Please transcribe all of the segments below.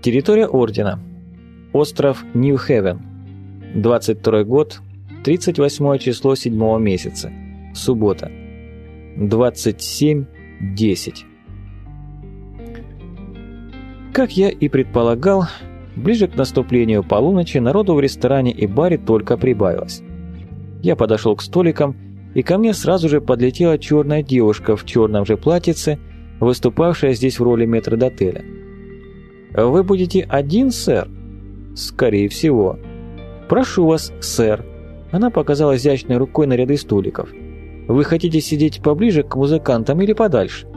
Территория Ордена. Остров Нью-Хевен. 22 год, 38 число 7 месяца. Суббота. 27.10. Как я и предполагал, ближе к наступлению полуночи народу в ресторане и баре только прибавилось. Я подошел к столикам, и ко мне сразу же подлетела черная девушка в черном же платьице, выступавшая здесь в роли метрдотеля. «Вы будете один, сэр?» «Скорее всего». «Прошу вас, сэр». Она показала изящной рукой на ряды столиков. «Вы хотите сидеть поближе к музыкантам или подальше?»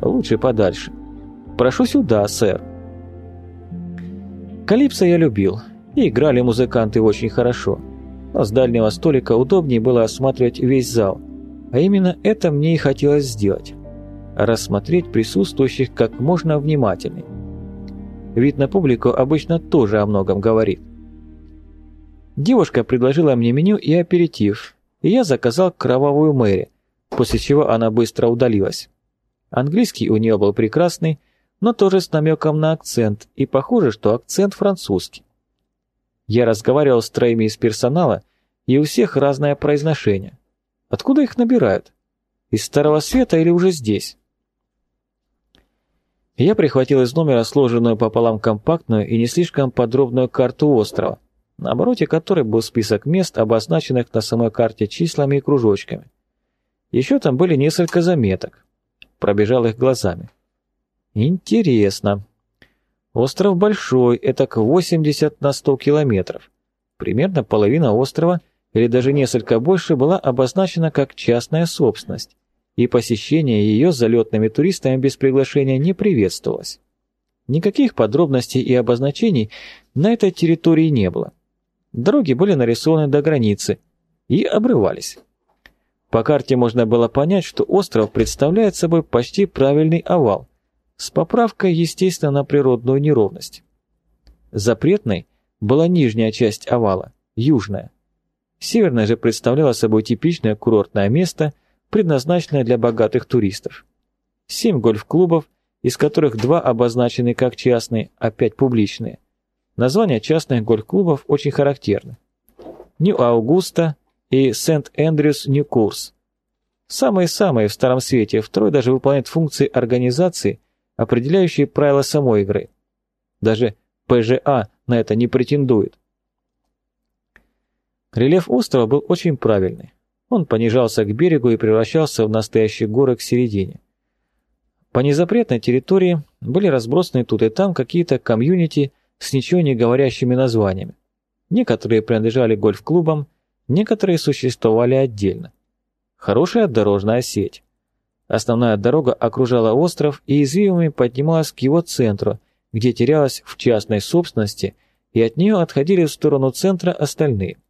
«Лучше подальше». «Прошу сюда, сэр». Калипсо я любил, и играли музыканты очень хорошо. Но с дальнего столика удобнее было осматривать весь зал, а именно это мне и хотелось сделать. Рассмотреть присутствующих как можно внимательней. Вид на публику обычно тоже о многом говорит. Девушка предложила мне меню и аперитив, и я заказал кровавую Мэри, после чего она быстро удалилась. Английский у нее был прекрасный, но тоже с намеком на акцент, и похоже, что акцент французский. Я разговаривал с троими из персонала, и у всех разное произношение. Откуда их набирают? Из Старого Света или уже здесь? Я прихватил из номера сложенную пополам компактную и не слишком подробную карту острова, на обороте которой был список мест, обозначенных на самой карте числами и кружочками. Еще там были несколько заметок. Пробежал их глазами. Интересно. Остров большой, это к 80 на 100 километров. Примерно половина острова, или даже несколько больше, была обозначена как частная собственность и посещение ее залетными туристами без приглашения не приветствовалось. Никаких подробностей и обозначений на этой территории не было. Дороги были нарисованы до границы и обрывались. По карте можно было понять, что остров представляет собой почти правильный овал, с поправкой, естественно, на природную неровность. Запретной была нижняя часть овала, южная. Северная же представляла собой типичное курортное место – предназначенная для богатых туристов. Семь гольф-клубов, из которых два обозначены как частные, а пять публичные. Названия частных гольф-клубов очень характерны. Нью-Аугуста и Сент-Эндрюс-Нью-Курс. Самые-самые в Старом Свете, второй даже выполняет функции организации, определяющие правила самой игры. Даже ПЖА на это не претендует. Рельеф острова был очень правильный. Он понижался к берегу и превращался в настоящие горы к середине. По незапретной территории были разбросаны тут и там какие-то комьюнити с ничего не говорящими названиями. Некоторые принадлежали гольф-клубам, некоторые существовали отдельно. Хорошая дорожная сеть. Основная дорога окружала остров и извивами поднималась к его центру, где терялась в частной собственности, и от нее отходили в сторону центра остальные –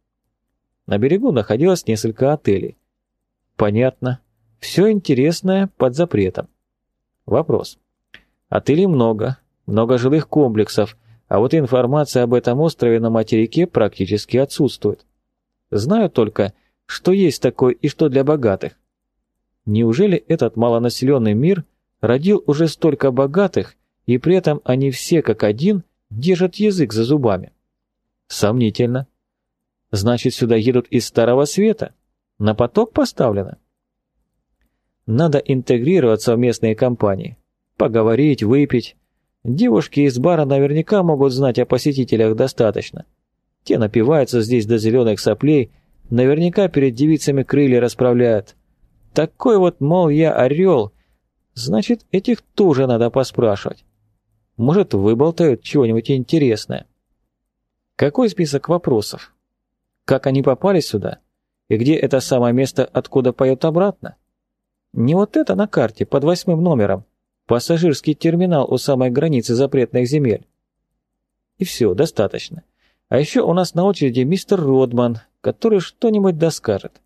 на берегу находилось несколько отелей. Понятно. Все интересное под запретом. Вопрос. Отелей много, много жилых комплексов, а вот информация об этом острове на материке практически отсутствует. Знаю только, что есть такой и что для богатых. Неужели этот малонаселенный мир родил уже столько богатых, и при этом они все как один держат язык за зубами? Сомнительно. Значит, сюда едут из Старого Света. На поток поставлено. Надо интегрироваться в местные компании. Поговорить, выпить. Девушки из бара наверняка могут знать о посетителях достаточно. Те напиваются здесь до зеленых соплей, наверняка перед девицами крылья расправляют. Такой вот, мол, я орел. Значит, этих тоже надо поспрашивать. Может, выболтают чего-нибудь интересное. Какой список вопросов? Как они попали сюда? И где это самое место, откуда поют обратно? Не вот это на карте, под восьмым номером. Пассажирский терминал у самой границы запретных земель. И все, достаточно. А еще у нас на очереди мистер Родман, который что-нибудь доскажет.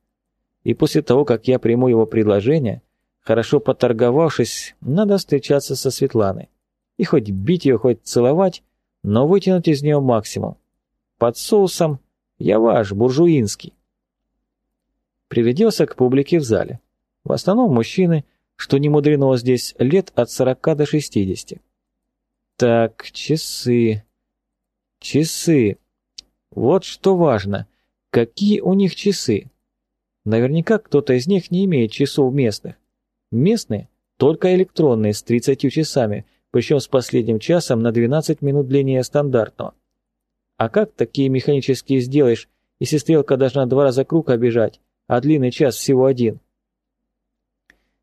И после того, как я приму его предложение, хорошо поторговавшись, надо встречаться со Светланой. И хоть бить ее, хоть целовать, но вытянуть из нее максимум. Под соусом я ваш, буржуинский. Приведелся к публике в зале. В основном мужчины, что не мудрено здесь, лет от 40 до 60. Так, часы. Часы. Вот что важно. Какие у них часы? Наверняка кто-то из них не имеет часов местных. Местные только электронные с 30 часами, причем с последним часом на 12 минут длиннее стандартного. А как такие механические сделаешь, если стрелка должна два раза круг обижать, а длинный час всего один?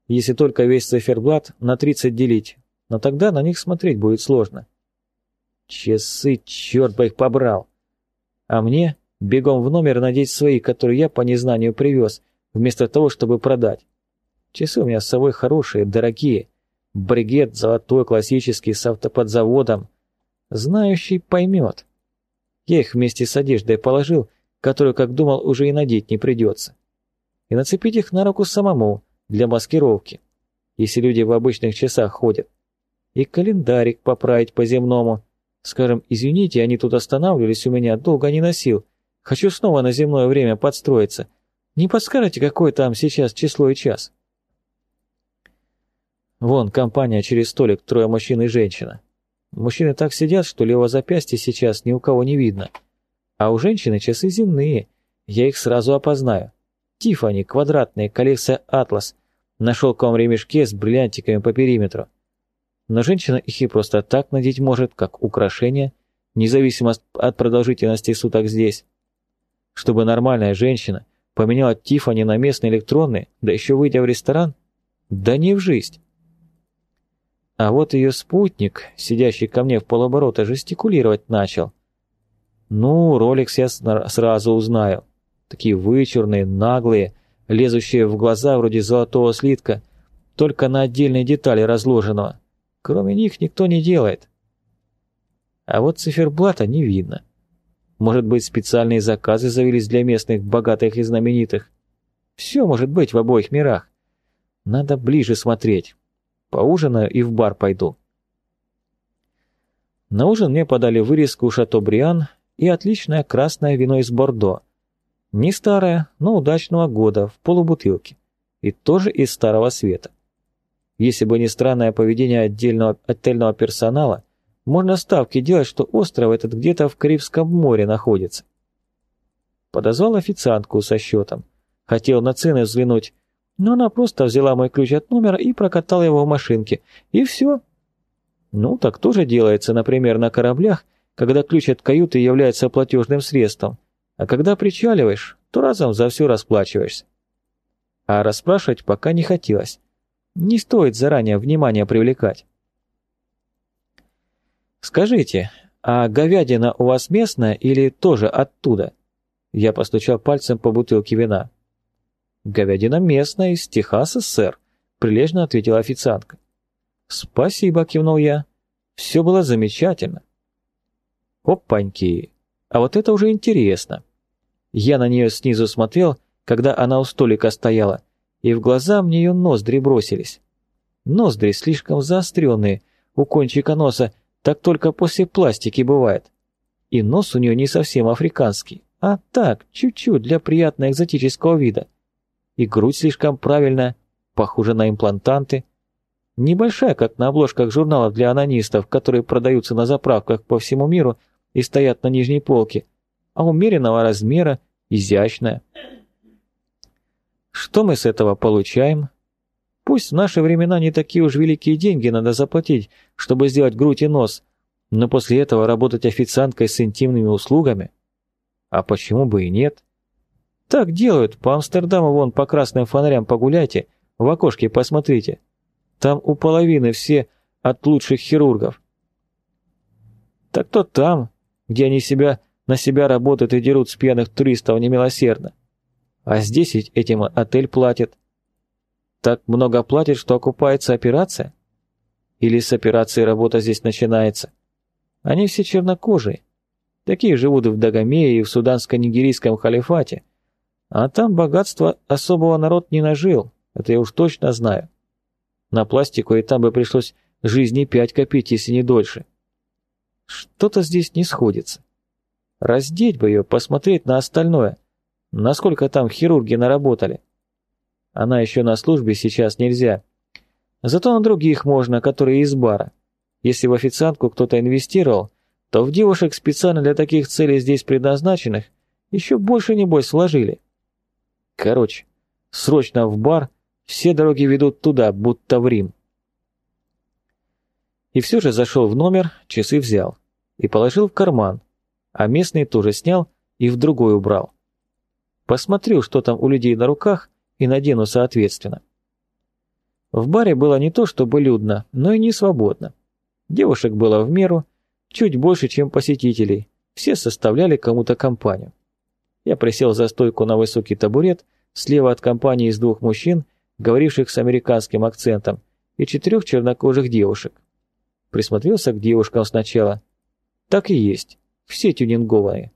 Если только весь циферблат на 30 делить, но тогда на них смотреть будет сложно. Часы, черт бы их побрал! А мне бегом в номер надеть свои, которые я по незнанию привез, вместо того, чтобы продать. Часы у меня с собой хорошие, дорогие. Бригет золотой, классический, с автоподзаводом. Знающий поймет. Я их вместе с одеждой положил, которую, как думал, уже и надеть не придется. И нацепить их на руку самому, для маскировки, если люди в обычных часах ходят. И календарик поправить по-земному. Скажем, извините, они тут останавливались у меня, долго не носил. Хочу снова на земное время подстроиться. Не подскажете, какое там сейчас число и час? Вон, компания через столик, трое мужчин и женщина. Мужчины так сидят, что левого запястья сейчас ни у кого не видно. А у женщины часы земные, я их сразу опознаю. Тифани, квадратные, коллекция «Атлас», на шелковом ремешке с бриллиантиками по периметру. Но женщина их и просто так надеть может, как украшение, независимо от продолжительности суток здесь. Чтобы нормальная женщина поменяла Тифани на местный электронный, да еще выйдя в ресторан, да не в жизнь. А вот ее спутник, сидящий ко мне в полоборота, жестикулировать начал. Ну, Ролекс я сразу узнаю. Такие вычурные, наглые, лезущие в глаза вроде золотого слитка, только на отдельные детали разложенного. Кроме них никто не делает. А вот циферблата не видно. Может быть, специальные заказы завелись для местных, богатых и знаменитых. Все может быть в обоих мирах. Надо ближе смотреть. Поужинаю и в бар пойду. На ужин мне подали вырезку Шато-Бриан и отличное красное вино из Бордо. Не старое, но удачного года, в полубутылке. И тоже из старого света. Если бы не странное поведение отдельного отельного персонала, можно ставки делать, что остров этот где-то в Карибском море находится. Подозвал официантку со счетом. Хотел на цены взглянуть, но она просто взяла мой ключ от номера и прокатала его в машинке. И все. Ну, так тоже делается, например, на кораблях, когда ключ от каюты является платежным средством. А когда причаливаешь, то разом за все расплачиваешься. А расспрашивать пока не хотелось. Не стоит заранее внимание привлекать. Скажите, а говядина у вас местная или тоже оттуда? Я постучал пальцем по бутылке вина. «Говядина местная, из Техаса, сэр», — прилежно ответила официантка. «Спасибо», — кивнул я. «Все было замечательно». «Опаньки! А вот это уже интересно». Я на нее снизу смотрел, когда она у столика стояла, и в глаза мне ее ноздри бросились. Ноздри слишком заостренные, у кончика носа так только после пластики бывает. И нос у нее не совсем африканский, а так, чуть-чуть для приятного экзотического вида и грудь слишком правильная, похожа на имплантанты. Небольшая, как на обложках журналов для анонистов, которые продаются на заправках по всему миру и стоят на нижней полке, а умеренного размера, изящная. Что мы с этого получаем? Пусть в наши времена не такие уж великие деньги надо заплатить, чтобы сделать грудь и нос, но после этого работать официанткой с интимными услугами? А почему бы и нет? Так делают, по Амстердаму вон по красным фонарям погуляйте, в окошке посмотрите. Там у половины все от лучших хирургов. Так то там, где они себя на себя работают и дерут с пьяных туристов немилосердно. А здесь ведь этим отель платит. Так много платит, что окупается операция? Или с операцией работа здесь начинается? Они все чернокожие. Такие живут в Дагомее, и в суданско-нигерийском халифате. А там богатства особого народ не нажил, это я уж точно знаю. На пластику и там бы пришлось жизни пять копить, если не дольше. Что-то здесь не сходится. Раздеть бы ее, посмотреть на остальное. Насколько там хирурги наработали. Она еще на службе сейчас нельзя. Зато на других можно, которые из бара. Если в официантку кто-то инвестировал, то в девушек специально для таких целей здесь предназначенных еще больше, небось, вложили. Короче, срочно в бар, все дороги ведут туда, будто в Рим. И все же зашел в номер, часы взял и положил в карман, а местный тоже снял и в другой убрал. Посмотрю, что там у людей на руках, и надену соответственно. В баре было не то чтобы людно, но и не свободно. Девушек было в меру, чуть больше, чем посетителей, все составляли кому-то компанию. Я присел за стойку на высокий табурет, слева от компании из двух мужчин, говоривших с американским акцентом, и четырех чернокожих девушек. Присмотрелся к девушкам сначала. Так и есть, все тюнингованные.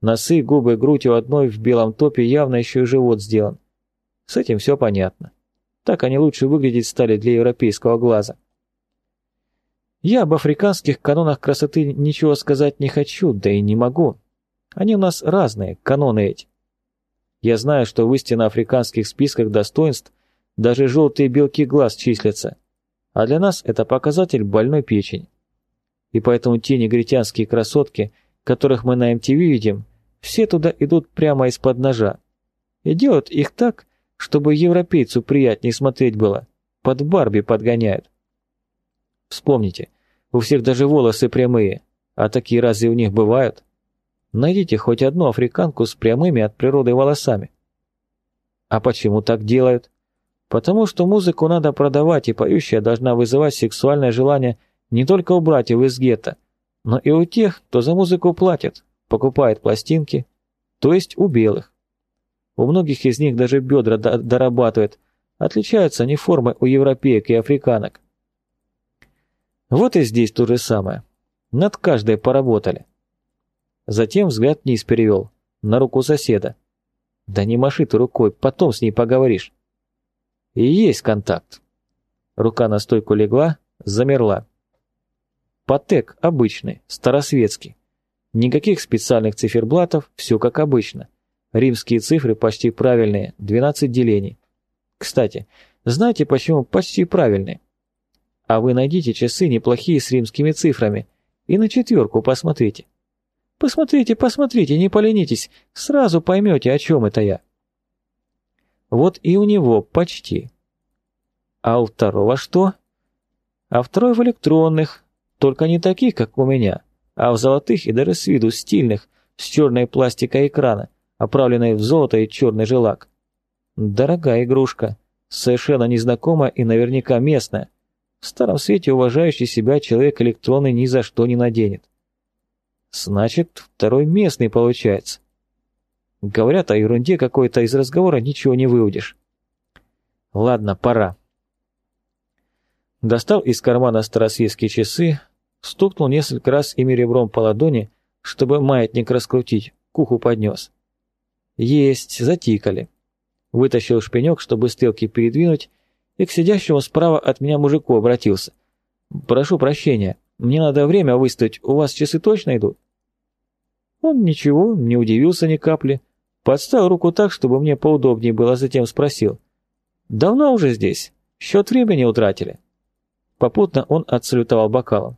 Носы, губы, грудь у одной в белом топе явно еще и живот сделан. С этим все понятно. Так они лучше выглядеть стали для европейского глаза. Я об африканских канонах красоты ничего сказать не хочу, да и не могу. Они у нас разные, каноны эти. Я знаю, что в истинно африканских списках достоинств даже желтые белки глаз числятся, а для нас это показатель больной печени. И поэтому те негритянские красотки, которых мы на МТВ видим, все туда идут прямо из-под ножа. И делают их так, чтобы европейцу приятнее смотреть было. Под Барби подгоняют. Вспомните, у всех даже волосы прямые, а такие разве у них бывают? Найдите хоть одну африканку с прямыми от природы волосами. А почему так делают? Потому что музыку надо продавать, и поющая должна вызывать сексуальное желание не только у братьев из гетто, но и у тех, кто за музыку платит, покупает пластинки, то есть у белых. У многих из них даже бедра дорабатывают, отличаются они формой у европеек и африканок. Вот и здесь то же самое. Над каждой поработали. Затем взгляд вниз перевел, на руку соседа. Да не маши ты рукой, потом с ней поговоришь. И есть контакт. Рука на стойку легла, замерла. Патек обычный, старосветский. Никаких специальных циферблатов, все как обычно. Римские цифры почти правильные, 12 делений. Кстати, знаете почему почти правильные? А вы найдите часы неплохие с римскими цифрами и на четверку посмотрите. Посмотрите, посмотрите, не поленитесь, сразу поймете, о чем это я. Вот и у него почти. А у второго что? А второй в электронных, только не таких, как у меня, а в золотых и даже с виду стильных, с черной пластикой экрана, оправленной в золото и черный желак. Дорогая игрушка, совершенно незнакомая и наверняка местная. В старом свете уважающий себя человек электроны ни за что не наденет. Значит, второй местный получается. Говорят о ерунде какой-то, из разговора ничего не выудишь. Ладно, пора. Достал из кармана старосветские часы, стукнул несколько раз ими ребром по ладони, чтобы маятник раскрутить, к уху поднес. Есть, затикали. Вытащил шпинек, чтобы стрелки передвинуть, и к сидящему справа от меня мужику обратился. «Прошу прощения, мне надо время выставить, у вас часы точно идут?» Он ничего, не удивился ни капли, Подставил руку так, чтобы мне поудобнее было, затем спросил. «Давно уже здесь? Счет времени утратили?» Попутно он отсалютовал бокалом.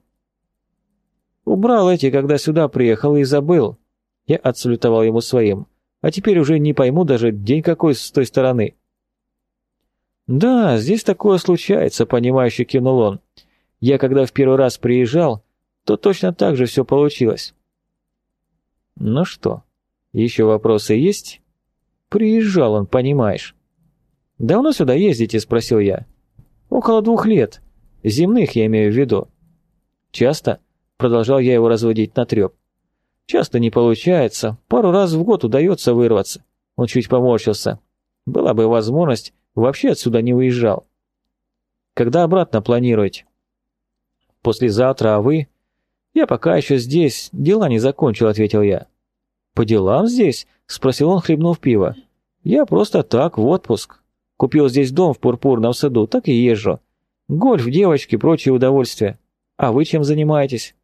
«Убрал эти, когда сюда приехал, и забыл». Я отсалютовал ему своим. «А теперь уже не пойму даже, день какой с той стороны». «Да, здесь такое случается», — понимающе кивнул он. «Я когда в первый раз приезжал, то точно так же все получилось». «Ну что, еще вопросы есть? Приезжал он, понимаешь. Давно сюда ездите, спросил я. Около двух лет. Земных я имею в виду. Часто? Продолжал я его разводить на треп. Часто не получается. Пару раз в год удается вырваться. Он чуть поморщился. Была бы возможность, вообще отсюда не уезжал. Когда обратно планируете? Послезавтра, а вы? Я пока еще здесь, дела не закончил, ответил я. «По делам здесь?» – спросил он, хлебнув пиво. «Я просто так, в отпуск. Купил здесь дом в Пурпурном саду, так и езжу. Гольф, девочки, прочие удовольствия. А вы чем занимаетесь?»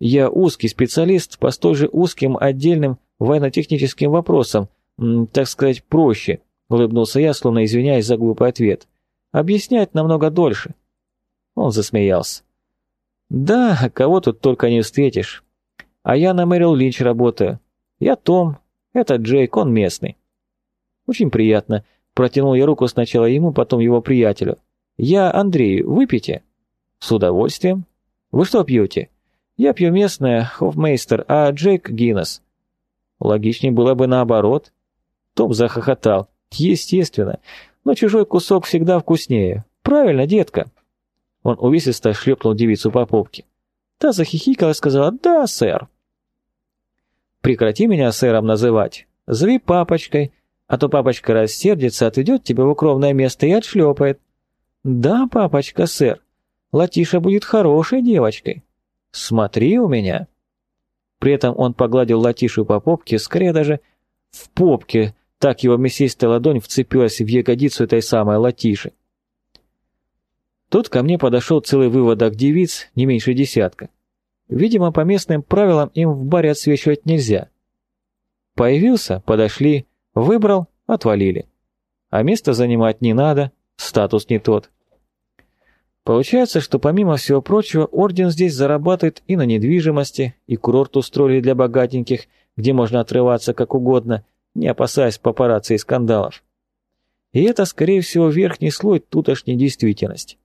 «Я узкий специалист по столь же узким отдельным военно-техническим вопросам, так сказать, проще», – улыбнулся я, словно извиняясь за глупый ответ. «Объяснять намного дольше». Он засмеялся. Да, кого тут только не встретишь. А я на Мэрил Линч работаю. Я Том, это Джейк, он местный. Очень приятно. Протянул я руку сначала ему, потом его приятелю. Я Андрей, выпейте. С удовольствием. Вы что пьете? Я пью местное, Хофмейстер, а Джейк Гиннес. Логичнее было бы наоборот. Том захохотал. Естественно. Но чужой кусок всегда вкуснее. Правильно, детка. Он увесисто шлепнул девицу по попке. Та захихикала и сказала «Да, сэр». «Прекрати меня сэром называть. Зови папочкой, а то папочка рассердится, отведет тебя в укромное место и отшлепает». «Да, папочка, сэр. Латиша будет хорошей девочкой. Смотри у меня». При этом он погладил Латишу по попке, скорее даже в попке, так его мясистая ладонь вцепилась в ягодицу этой самой Латиши. Тут ко мне подошел целый выводок девиц, не меньше десятка. Видимо, по местным правилам им в баре отсвечивать нельзя. Появился, подошли, выбрал, отвалили. А место занимать не надо, статус не тот. Получается, что помимо всего прочего, орден здесь зарабатывает и на недвижимости, и курорт устроили для богатеньких, где можно отрываться как угодно, не опасаясь папарацци и скандалов. И это, скорее всего, верхний слой тутошней действительности.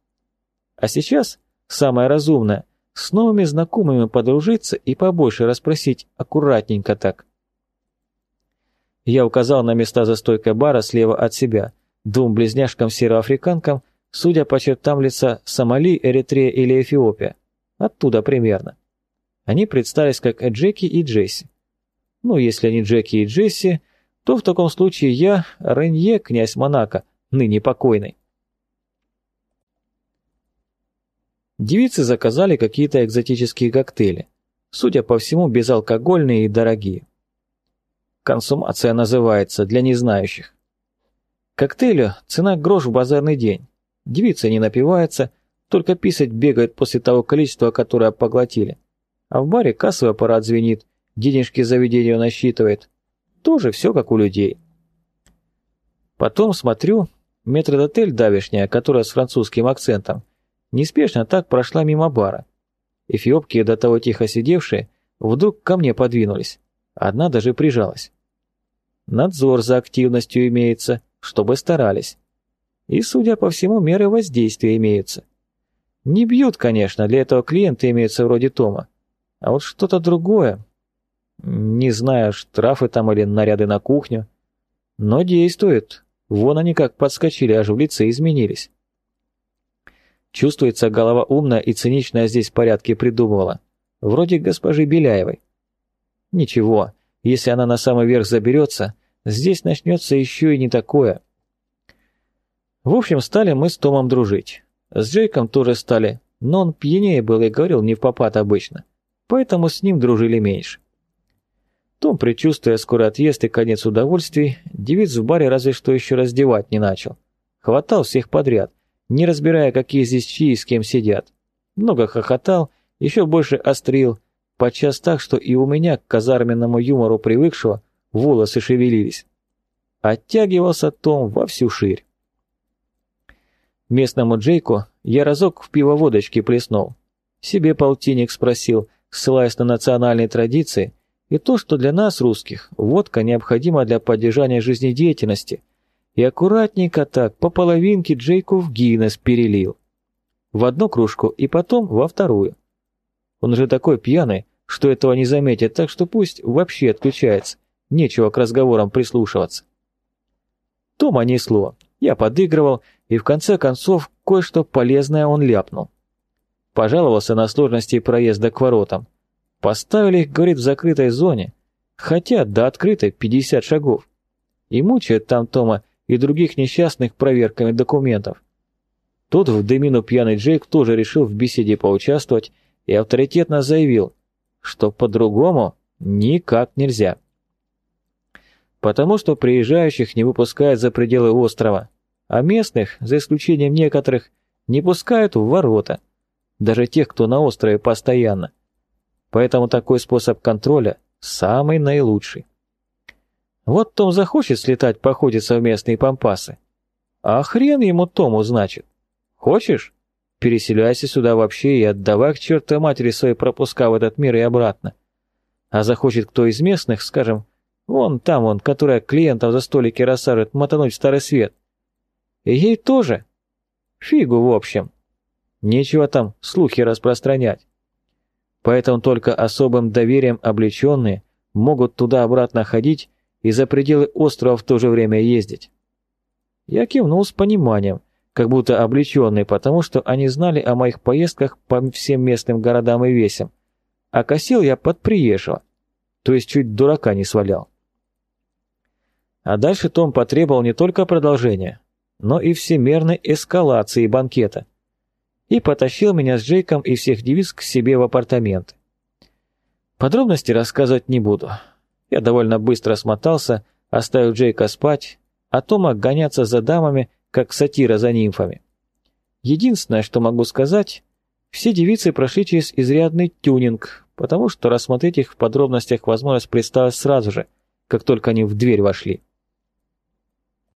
А сейчас самое разумное – с новыми знакомыми подружиться и побольше расспросить аккуратненько так. Я указал на места за стойкой бара слева от себя, двум близняшкам-североафриканкам, судя по чертам лица Сомали, Эритрея или Эфиопия. Оттуда примерно. Они представились как Джеки и Джесси. Ну, если они Джеки и Джесси, то в таком случае я Ренье, князь Монако, ныне покойный. Девицы заказали какие-то экзотические коктейли, судя по всему, безалкогольные и дорогие. Консумация называется, для незнающих. Коктейлю цена грош в базарный день. Девицы не напиваются, только писать бегают после того количества, которое поглотили. А в баре кассовый аппарат звенит, денежки заведению насчитывает. Тоже все как у людей. Потом смотрю, метродотель давешняя, которая с французским акцентом, неспешно так прошла мимо бара. Эфиопки, до того тихо сидевшие, вдруг ко мне подвинулись. Одна даже прижалась. Надзор за активностью имеется, чтобы старались. И, судя по всему, меры воздействия имеются. Не бьют, конечно, для этого клиенты имеются вроде Тома. А вот что-то другое. Не знаю, штрафы там или наряды на кухню. Но действует. Вон они как подскочили, аж в лице изменились. Чувствуется, голова умная и циничная здесь порядки придумывала. Вроде госпожи Беляевой. Ничего, если она на самый верх заберется, здесь начнется еще и не такое. В общем, стали мы с Томом дружить. С Джейком тоже стали, но он пьянее был и говорил не в попад обычно. Поэтому с ним дружили меньше. Том, предчувствуя скорый отъезд и конец удовольствий, девиц в баре разве что еще раздевать не начал. Хватал всех подряд – не разбирая, какие здесь чьи и с кем сидят. Много хохотал, еще больше острил, подчас так, что и у меня к казарменному юмору привыкшего волосы шевелились. Оттягивался Том во всю ширь. Местному Джейку я разок в пиво водочки плеснул. Себе полтинник спросил, ссылаясь на национальные традиции, и то, что для нас, русских, водка необходима для поддержания жизнедеятельности – и аккуратненько так по половинке Джейку в Гиннес перелил. В одну кружку и потом во вторую. Он же такой пьяный, что этого не заметит, так что пусть вообще отключается. Нечего к разговорам прислушиваться. Тома несло. Я подыгрывал, и в конце концов кое-что полезное он ляпнул. Пожаловался на сложности проезда к воротам. Поставили их, говорит, в закрытой зоне, хотя до открытой 50 шагов. И мучает там Тома и других несчастных проверками документов. Тут в дымину пьяный Джейк тоже решил в беседе поучаствовать и авторитетно заявил, что по-другому никак нельзя. Потому что приезжающих не выпускают за пределы острова, а местных, за исключением некоторых, не пускают в ворота, даже тех, кто на острове постоянно. Поэтому такой способ контроля самый наилучший. Вот Том захочет слетать походить совместные пампасы. А хрен ему Тому, значит. Хочешь? переселяйся сюда вообще и отдавай к чертовой матери свои пропуска в этот мир и обратно. А захочет кто из местных, скажем, вон там он, которая клиентов за столики рассаживает, мотануть старый свет. И ей тоже. Фигу, в общем. Нечего там слухи распространять. Поэтому только особым доверием облеченные могут туда-обратно ходить и за пределы острова в то же время ездить. Я кивнул с пониманием, как будто облеченный, потому что они знали о моих поездках по всем местным городам и весям, а косил я под приезжего, то есть чуть дурака не свалял. А дальше Том потребовал не только продолжения, но и всемерной эскалации банкета, и потащил меня с Джейком и всех девиц к себе в апартаменты. Подробности рассказывать не буду. Я довольно быстро смотался, оставив Джейка спать, а Тома гоняться за дамами, как сатира за нимфами. Единственное, что могу сказать, все девицы прошли через изрядный тюнинг, потому что рассмотреть их в подробностях возможность представилась сразу же, как только они в дверь вошли.